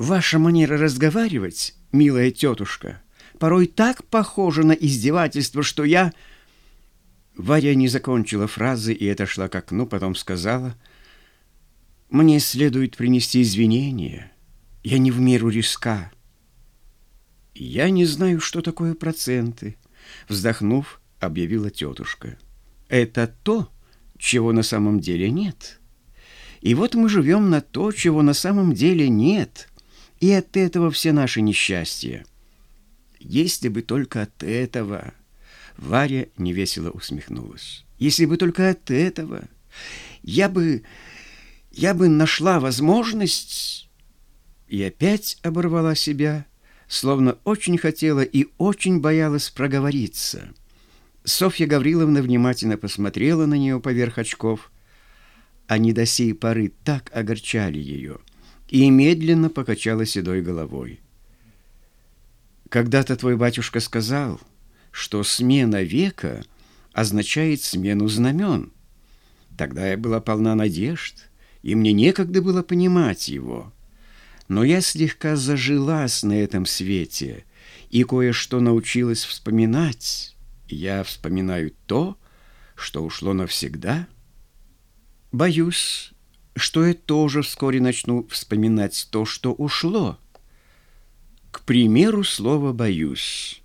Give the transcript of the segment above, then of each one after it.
Ваша манера разговаривать, милая тетушка, порой так похожа на издевательство, что я... Варя не закончила фразы и отошла к окну, потом сказала, «Мне следует принести извинения. Я не в меру риска». «Я не знаю, что такое проценты», — вздохнув, объявила тетушка. «Это то, чего на самом деле нет. И вот мы живем на то, чего на самом деле нет» и от этого все наши несчастья. Если бы только от этого... Варя невесело усмехнулась. Если бы только от этого... Я бы... Я бы нашла возможность... И опять оборвала себя, словно очень хотела и очень боялась проговориться. Софья Гавриловна внимательно посмотрела на нее поверх очков. Они до сей поры так огорчали ее — и медленно покачала седой головой. «Когда-то твой батюшка сказал, что смена века означает смену знамен. Тогда я была полна надежд, и мне некогда было понимать его. Но я слегка зажилась на этом свете и кое-что научилась вспоминать. Я вспоминаю то, что ушло навсегда. Боюсь, что я тоже вскоре начну вспоминать то, что ушло. К примеру, слово «боюсь».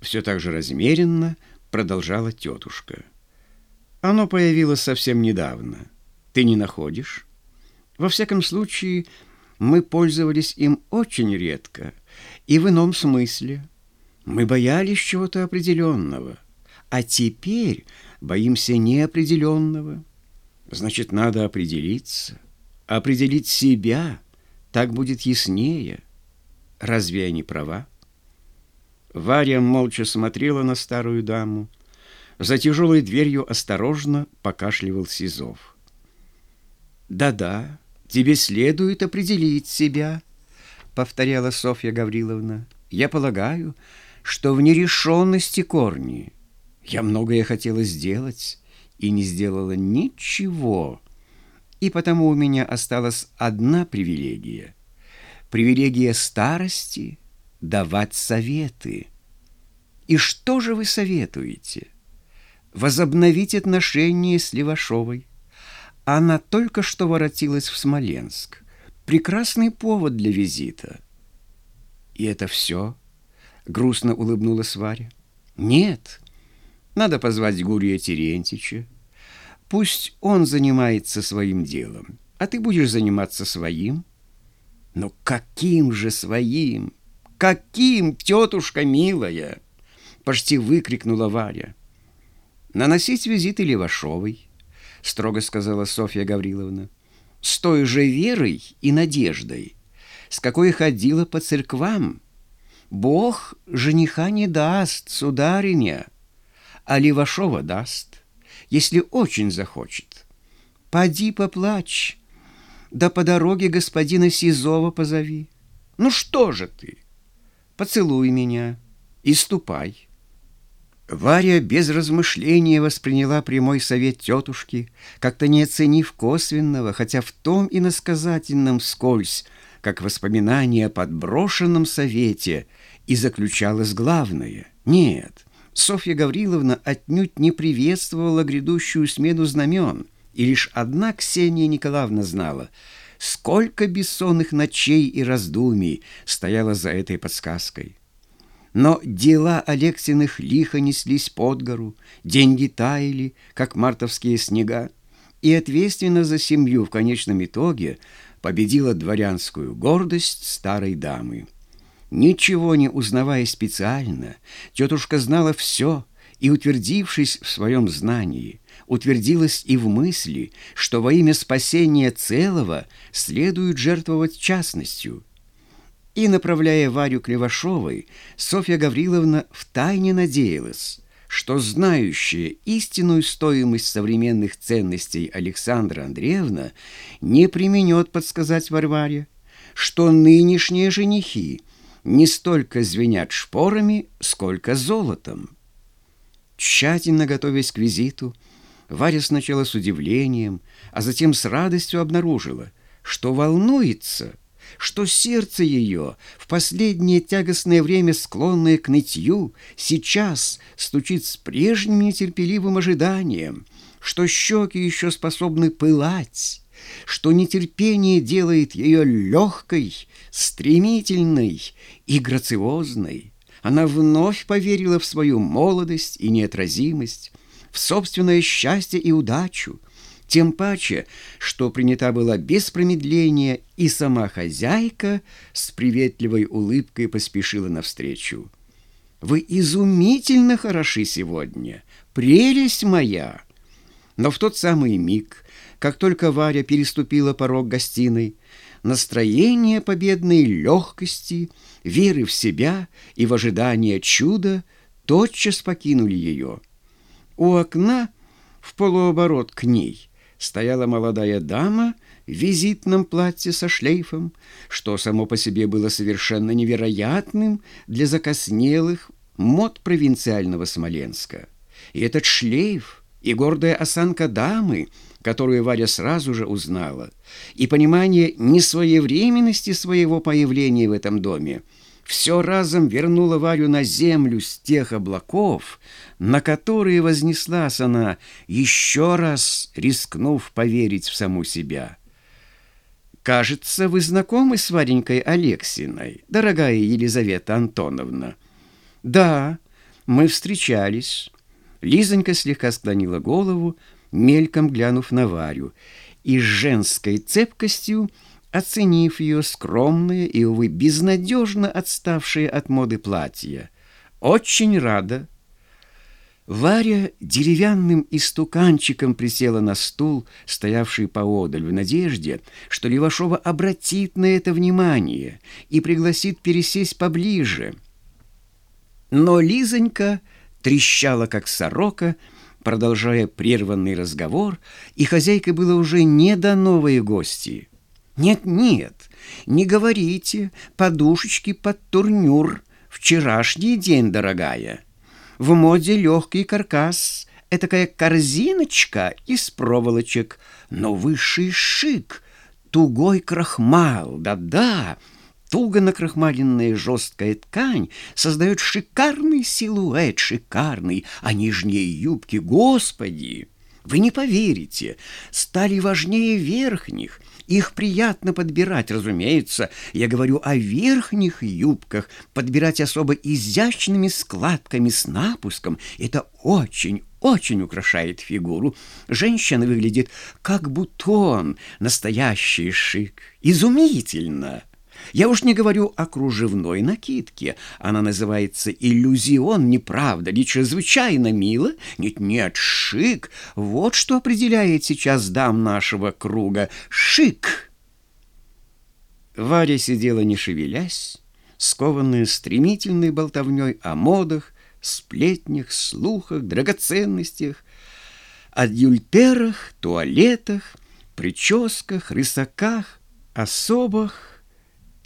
Все так же размеренно продолжала тетушка. Оно появилось совсем недавно. Ты не находишь? Во всяком случае, мы пользовались им очень редко и в ином смысле. Мы боялись чего-то определенного, а теперь боимся неопределенного. Значит, надо определиться, определить себя, так будет яснее. Разве я не права? Варя молча смотрела на старую даму. За тяжелой дверью осторожно покашливал Сизов. «Да-да, тебе следует определить себя», — повторяла Софья Гавриловна. «Я полагаю, что в нерешенности корни. Я многое хотела сделать, и не сделала ничего. И потому у меня осталась одна привилегия. Привилегия старости — давать советы. И что же вы советуете? Возобновить отношения с Левашовой. Она только что воротилась в Смоленск. Прекрасный повод для визита. И это все? Грустно улыбнулась Варя. Нет, надо позвать Гурия Терентича. Пусть он занимается своим делом, а ты будешь заниматься своим. Но каким же своим? Каким, тетушка милая? Почти выкрикнула Варя. Наносить визиты Левашовой, строго сказала Софья Гавриловна, с той же верой и надеждой, с какой ходила по церквам. Бог жениха не даст, сударыня а Левашова даст, если очень захочет. Поди поплачь, да по дороге господина Сизова позови. Ну что же ты? Поцелуй меня и ступай. Варя без размышления восприняла прямой совет тетушки, как-то не оценив косвенного, хотя в том и насказательном скользь, как воспоминание о подброшенном совете, и заключалось главное. Нет, Софья Гавриловна отнюдь не приветствовала грядущую смену знамен, и лишь одна Ксения Николаевна знала, сколько бессонных ночей и раздумий стояло за этой подсказкой. Но дела Алексиных лихо неслись под гору, деньги таяли, как мартовские снега, и ответственно за семью в конечном итоге победила дворянскую гордость старой дамы. Ничего не узнавая специально, тетушка знала все и, утвердившись в своем знании, утвердилась и в мысли, что во имя спасения целого следует жертвовать частностью. И, направляя Варю к Левашовой, Софья Гавриловна втайне надеялась, что знающая истинную стоимость современных ценностей Александра Андреевна не применет подсказать Варваре, что нынешние женихи – не столько звенят шпорами, сколько золотом. Тщательно готовясь к визиту, Варя сначала с удивлением, а затем с радостью обнаружила, что волнуется, что сердце ее, в последнее тягостное время склонное к нытью, сейчас стучит с прежним нетерпеливым ожиданием, что щеки еще способны пылать, что нетерпение делает ее легкой, стремительной и грациозной. Она вновь поверила в свою молодость и неотразимость, в собственное счастье и удачу, тем паче, что принята была без промедления, и сама хозяйка с приветливой улыбкой поспешила навстречу. «Вы изумительно хороши сегодня, прелесть моя!» Но в тот самый миг, как только Варя переступила порог гостиной, настроение победной легкости, веры в себя и в ожидание чуда тотчас покинули ее. У окна в полуоборот к ней стояла молодая дама в визитном платье со шлейфом, что само по себе было совершенно невероятным для закоснелых мод провинциального Смоленска. И этот шлейф и гордая осанка дамы, которую Варя сразу же узнала, и понимание несвоевременности своего появления в этом доме, все разом вернуло Варю на землю с тех облаков, на которые вознеслась она, еще раз рискнув поверить в саму себя. «Кажется, вы знакомы с Варенькой Алексиной, дорогая Елизавета Антоновна?» «Да, мы встречались». Лизонька слегка склонила голову, мельком глянув на Варю, и с женской цепкостью, оценив ее скромное и, увы, безнадежно отставшее от моды платье. «Очень рада». Варя деревянным истуканчиком присела на стул, стоявший поодаль, в надежде, что Левашова обратит на это внимание и пригласит пересесть поближе. Но Лизонька трещала, как сорока, продолжая прерванный разговор, и хозяйке было уже не до новые гости. «Нет-нет, не говорите, подушечки под турнюр, вчерашний день, дорогая. В моде легкий каркас, этакая корзиночка из проволочек, но высший шик, тугой крахмал, да-да, Туго накрахмаленная жесткая ткань создает шикарный силуэт, шикарный, а нижние юбки, господи! Вы не поверите, стали важнее верхних. Их приятно подбирать, разумеется. Я говорю о верхних юбках. Подбирать особо изящными складками с напуском. Это очень, очень украшает фигуру. Женщина выглядит как бутон, настоящий шик. Изумительно! Я уж не говорю о кружевной накидке. Она называется иллюзион, неправда ли? Чрезвычайно мило? Нет-нет, шик. Вот что определяет сейчас дам нашего круга. Шик. Варя сидела не шевелясь, скованная стремительной болтовней о модах, сплетнях, слухах, драгоценностях, адюльтерах, туалетах, прическах, рысаках, особых,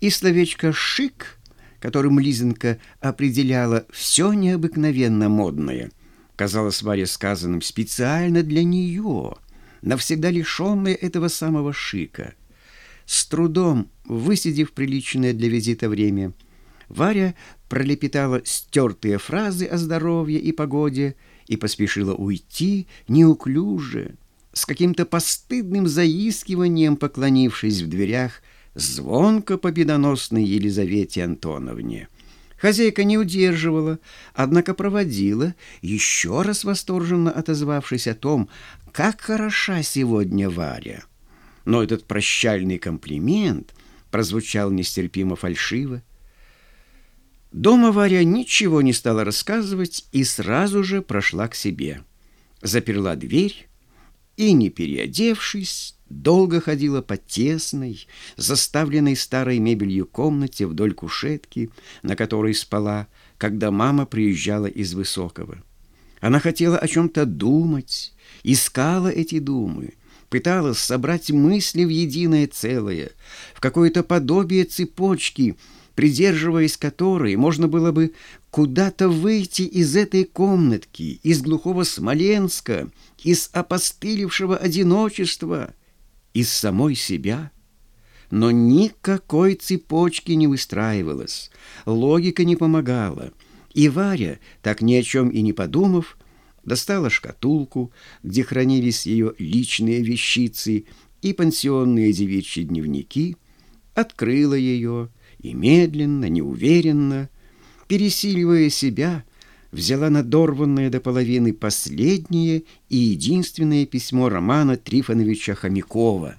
и словечко «шик», которым Лизенко определяла все необыкновенно модное, казалось Варе сказанным специально для нее, навсегда лишенной этого самого шика. С трудом, высидев приличное для визита время, Варя пролепетала стертые фразы о здоровье и погоде и поспешила уйти неуклюже, с каким-то постыдным заискиванием поклонившись в дверях звонко победоносной Елизавете Антоновне. Хозяйка не удерживала, однако проводила, еще раз восторженно отозвавшись о том, как хороша сегодня Варя. Но этот прощальный комплимент прозвучал нестерпимо фальшиво. Дома Варя ничего не стала рассказывать и сразу же прошла к себе. Заперла дверь и, не переодевшись, долго ходила по тесной, заставленной старой мебелью комнате вдоль кушетки, на которой спала, когда мама приезжала из Высокого. Она хотела о чем-то думать, искала эти думы, пыталась собрать мысли в единое целое, в какое-то подобие цепочки, придерживаясь которой можно было бы куда-то выйти из этой комнатки, из глухого Смоленска, из опостылевшего одиночества — из самой себя. но никакой цепочки не выстраивалось, логика не помогала. И Варя, так ни о чем и не подумав, достала шкатулку, где хранились ее личные вещицы и пансионные девичьи дневники, открыла ее и медленно, неуверенно, пересиливая себя, взяла надорванное до половины последнее и единственное письмо Романа Трифоновича Хомякова.